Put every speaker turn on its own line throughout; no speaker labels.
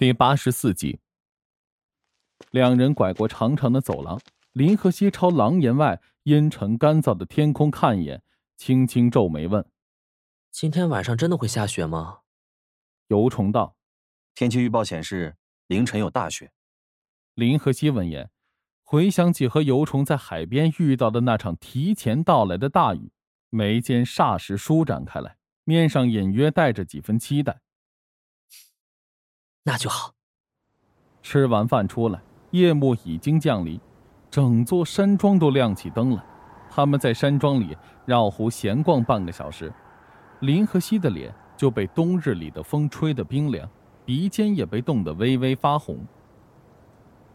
第八十四集，两人拐过长长的走廊，林和熙朝廊檐外阴沉干燥的天空看一眼，轻轻皱眉问：“
今天晚上真的会下雪吗？”
尤虫道：“
天气预报显示凌晨有大雪。”
林和熙闻言，回想起和尤虫在海边遇到的那场提前到来的大雨，眉间霎时舒展开来，面上隐约带着几分期待。
那就好。
吃完饭出来，夜幕已经降临，整座山庄都亮起灯来。他们在山庄里绕湖闲逛半个小时，林和西的脸就被冬日里的风吹得冰凉，鼻尖也被冻得微微发红。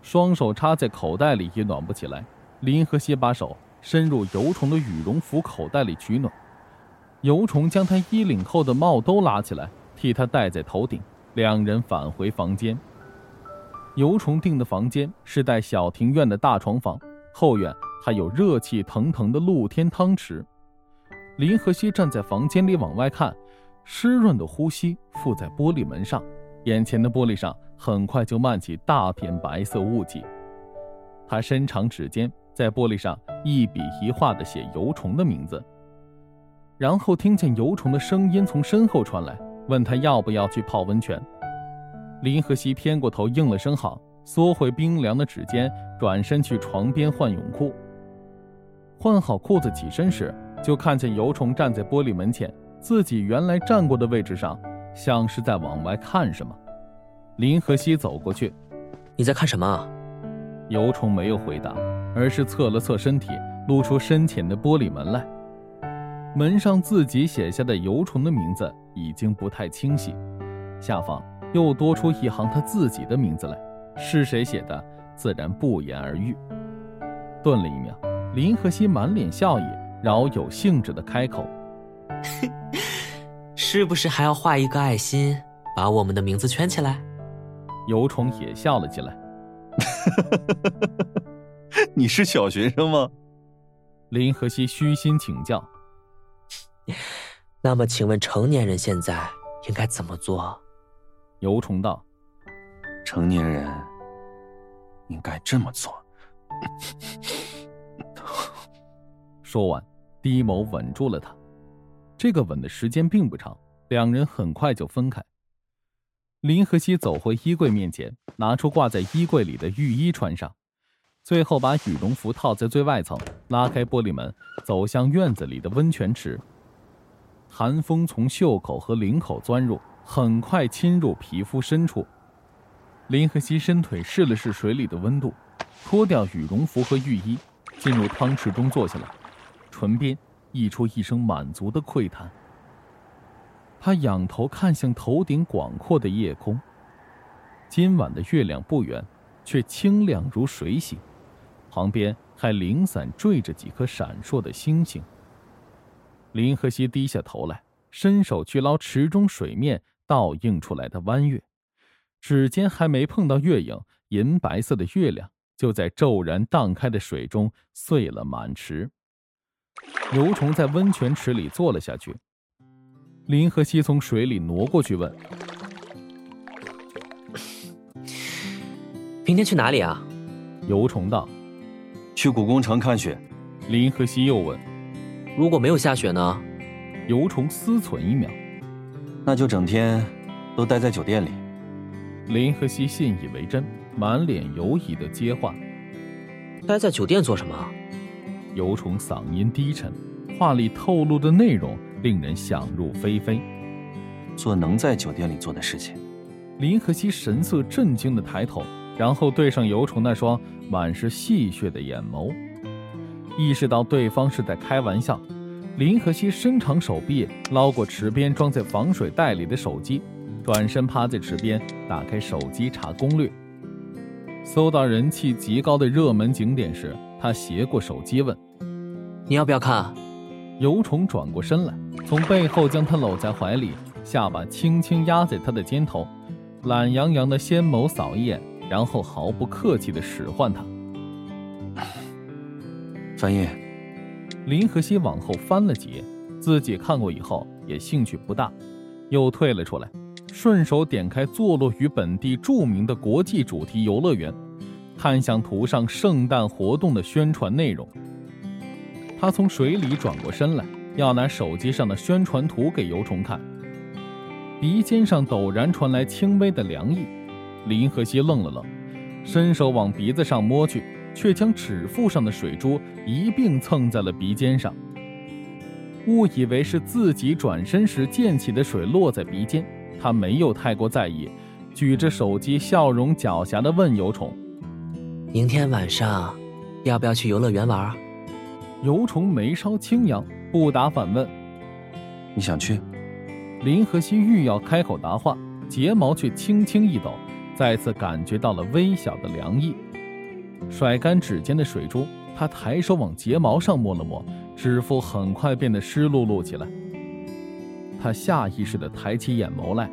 双手插在口袋里也暖不起来，林和西把手伸入油虫的羽绒服口袋里取暖，油虫将他衣领后的帽兜拉起来，替他戴在头顶。两人返回房间。尤虫订的房间是带小庭院的大床房，后院还有热气腾腾的露天汤池。林和熙站在房间里往外看，湿润的呼吸附在玻璃门上，眼前的玻璃上很快就漫起大片白色雾气。他伸长指尖在玻璃上一笔一画地写尤虫的名字，然后听见尤虫的声音从身后传来。问他要不要去泡温泉，林和熙偏过头应了声好，缩回冰凉的指尖，转身去床边换泳裤。换好裤子起身时，就看见尤虫站在玻璃门前，自己原来站过的位置上，像是在往外看什么。林和熙走过去：“
你在看什么？”
尤虫没有回答，而是侧了侧身体，露出深浅的玻璃门来。门上自己写下的油虫的名字已经不太清晰，下方又多出一行他自己的名字来，是谁写的，自然不言而喻。顿了一秒，林和熙满脸笑意，饶有兴致的开口：“
是不是还要画一个爱心，把我们的名字圈起来？”
油虫也笑了起来：“
你是小学生吗？”
林和熙虚心请教。
那么，请问成年人现在应该怎么做？
尤虫道：“
成年人应该这么做。”
说完，低眸吻住了他。这个吻的时间并不长，两人很快就分开。林和熙走回衣柜面前，拿出挂在衣柜里的浴衣穿上，最后把羽绒服套在最外层，拉开玻璃门，走向院子里的温泉池。寒风从袖口和领口钻入，很快侵入皮肤深处。林和熙伸腿试了试水里的温度，脱掉羽绒服和浴衣，进入汤池中坐下来，唇边溢出一声满足的喟叹。他仰头看向头顶广阔的夜空，今晚的月亮不圆，却清亮如水洗，旁边还零散缀着几颗闪烁的星星。林和熙低下头来，伸手去捞池中水面倒映出来的弯月，指尖还没碰到月影，银白色的月亮就在骤然荡开的水中碎了满池。游虫在温泉池里坐了下去，林和熙从水里挪过去问：“
明天去哪里啊？”
游虫道：“
去古宫城看雪。”
林和熙又问。
如果没有下雪呢？
尤虫思忖一秒，
那就整天都待在酒店里。
林和熙信以为真，满脸犹疑的接话：“
待在酒店做什么？”
尤虫嗓音低沉，话里透露的内容令人想入非非。
做能在酒店里做的事情。
林和熙神色震惊的抬头，然后对上尤虫那双满是戏谑的眼眸。意识到对方是在开玩笑，林和熙伸长手臂捞过池边装在防水袋里的手机，转身趴在池边打开手机查攻略。搜到人气极高的热门景点时，他斜过手机问：“
你要不要看？”
尤虫转过身来，从背后将他搂在怀里，下巴轻轻压在他的肩头，懒洋洋的仙眸扫一眼，然后毫不客气地使唤他。
翻页，
林和熙往后翻了几页，自己看过以后也兴趣不大，又退了出来，顺手点开坐落于本地著名的国际主题游乐园，看向图上圣诞活动的宣传内容。他从水里转过身来，要拿手机上的宣传图给游虫看。鼻尖上陡然传来轻微的凉意，林和熙愣了愣，伸手往鼻子上摸去，却将指腹上的水珠一并蹭在了鼻尖上。误以为是自己转身时溅起的水落在鼻尖，他没有太过在意，举着手机，笑容狡黠地问游虫：“
明天晚上要不要去游乐园玩？”
游虫眉梢轻扬，不答反问：“
你想去？”
林和熙欲要开口答话，睫毛却轻轻一抖，再次感觉到了微小的凉意。甩干指尖的水珠，他抬手往睫毛上摸了摸，指腹很快变得湿漉漉起来。他下意识地抬起眼眸来，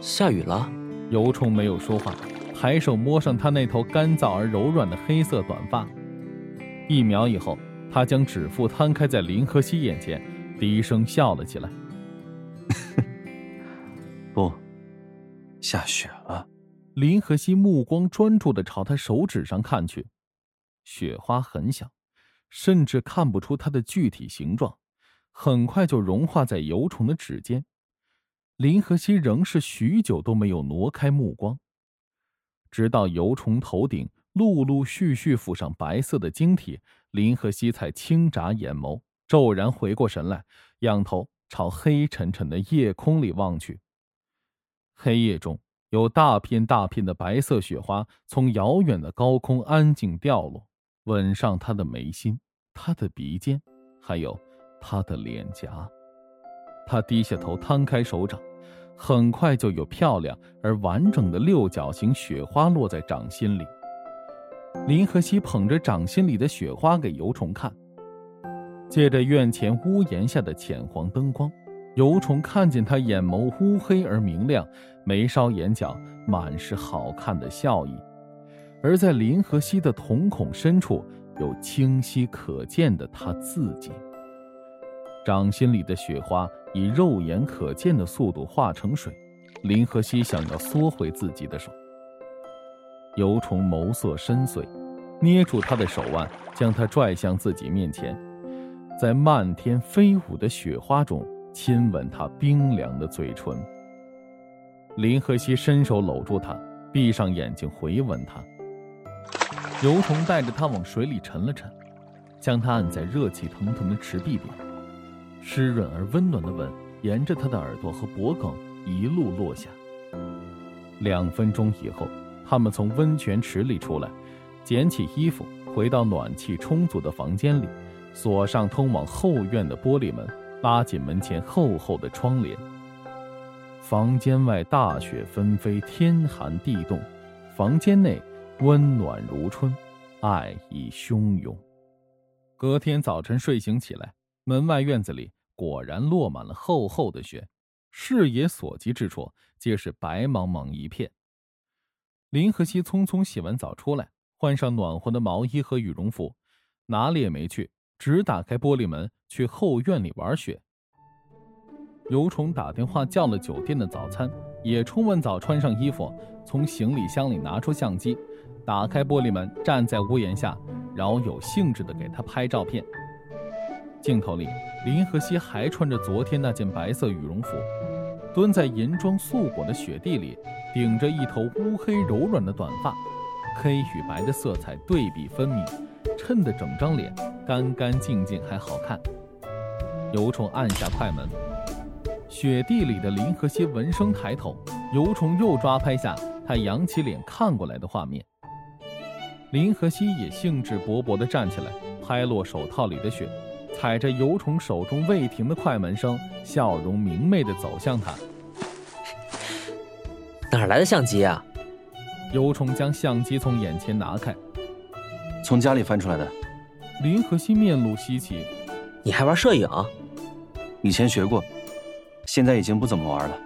下雨了。
尤虫没有说话，抬手摸上他那头干燥而柔软的黑色短发。一秒以后，他将指腹摊开在林和熙眼前，低声笑了起来。
不，下雪了。
林和熙目光专注的朝他手指上看去，雪花很小，甚至看不出它的具体形状，很快就融化在游虫的指尖。林和熙仍是许久都没有挪开目光，直到游虫头顶陆陆续续附上白色的晶体，林和熙才轻眨眼眸，骤然回过神来，仰头。朝黑沉沉的夜空里望去，黑夜中有大片大片的白色雪花从遥远的高空安静掉落，吻上他的眉心、他的鼻尖，还有他的脸颊。他低下头，摊开手掌，很快就有漂亮而完整的六角形雪花落在掌心里。林和熙捧着掌心里的雪花给游虫看。借着院前屋檐下的浅黄灯光，游虫看见他眼眸乌黑而明亮，眉梢眼角满是好看的笑意，而在林和熙的瞳孔深处，有清晰可见的他自己。掌心里的雪花以肉眼可见的速度化成水，林和熙想要缩回自己的手。游虫眸色深邃，捏住他的手腕，将他拽向自己面前。在漫天飞舞的雪花中亲吻他冰凉的嘴唇。林和熙伸手搂住他，闭上眼睛回吻他。游虫带着他往水里沉了沉，将他按在热气腾腾的池壁边，湿润而温暖的吻沿着他的耳朵和脖颈一路落下。两分钟以后，他们从温泉池里出来，捡起衣服，回到暖气充足的房间里。锁上通往后院的玻璃门，拉紧门前厚厚的窗帘。房间外大雪纷飞，天寒地冻；房间内温暖如春，爱意汹涌。隔天早晨睡醒起来，门外院子里果然落满了厚厚的雪，视野所及之处皆是白茫茫一片。林和熙匆匆洗完澡出来，换上暖和的毛衣和羽绒服，哪里也没去。只打开玻璃门去后院里玩雪。尤虫打电话叫了酒店的早餐，也冲完澡穿上衣服，从行李箱里拿出相机，打开玻璃门，站在屋檐下，饶有兴致地给他拍照片。镜头里，林和熙还穿着昨天那件白色羽绒服，蹲在银装素裹的雪地里，顶着一头乌黑柔软的短发，黑与白的色彩对比分明，衬得整张脸。干干净净还好看。尤虫按下快门，雪地里的林和熙闻声抬头，尤虫又抓拍下他扬起脸看过来的画面。林和熙也兴致勃勃地站起来，拍落手套里的雪，踩着尤虫手中未停的快门声，笑容明媚地走向他。
哪来的相机啊？
尤虫将相机从眼前拿开，
从家里翻出来的。
林和熙面露稀奇：“
你还玩摄影？
以前学过，现在已经不怎么玩了。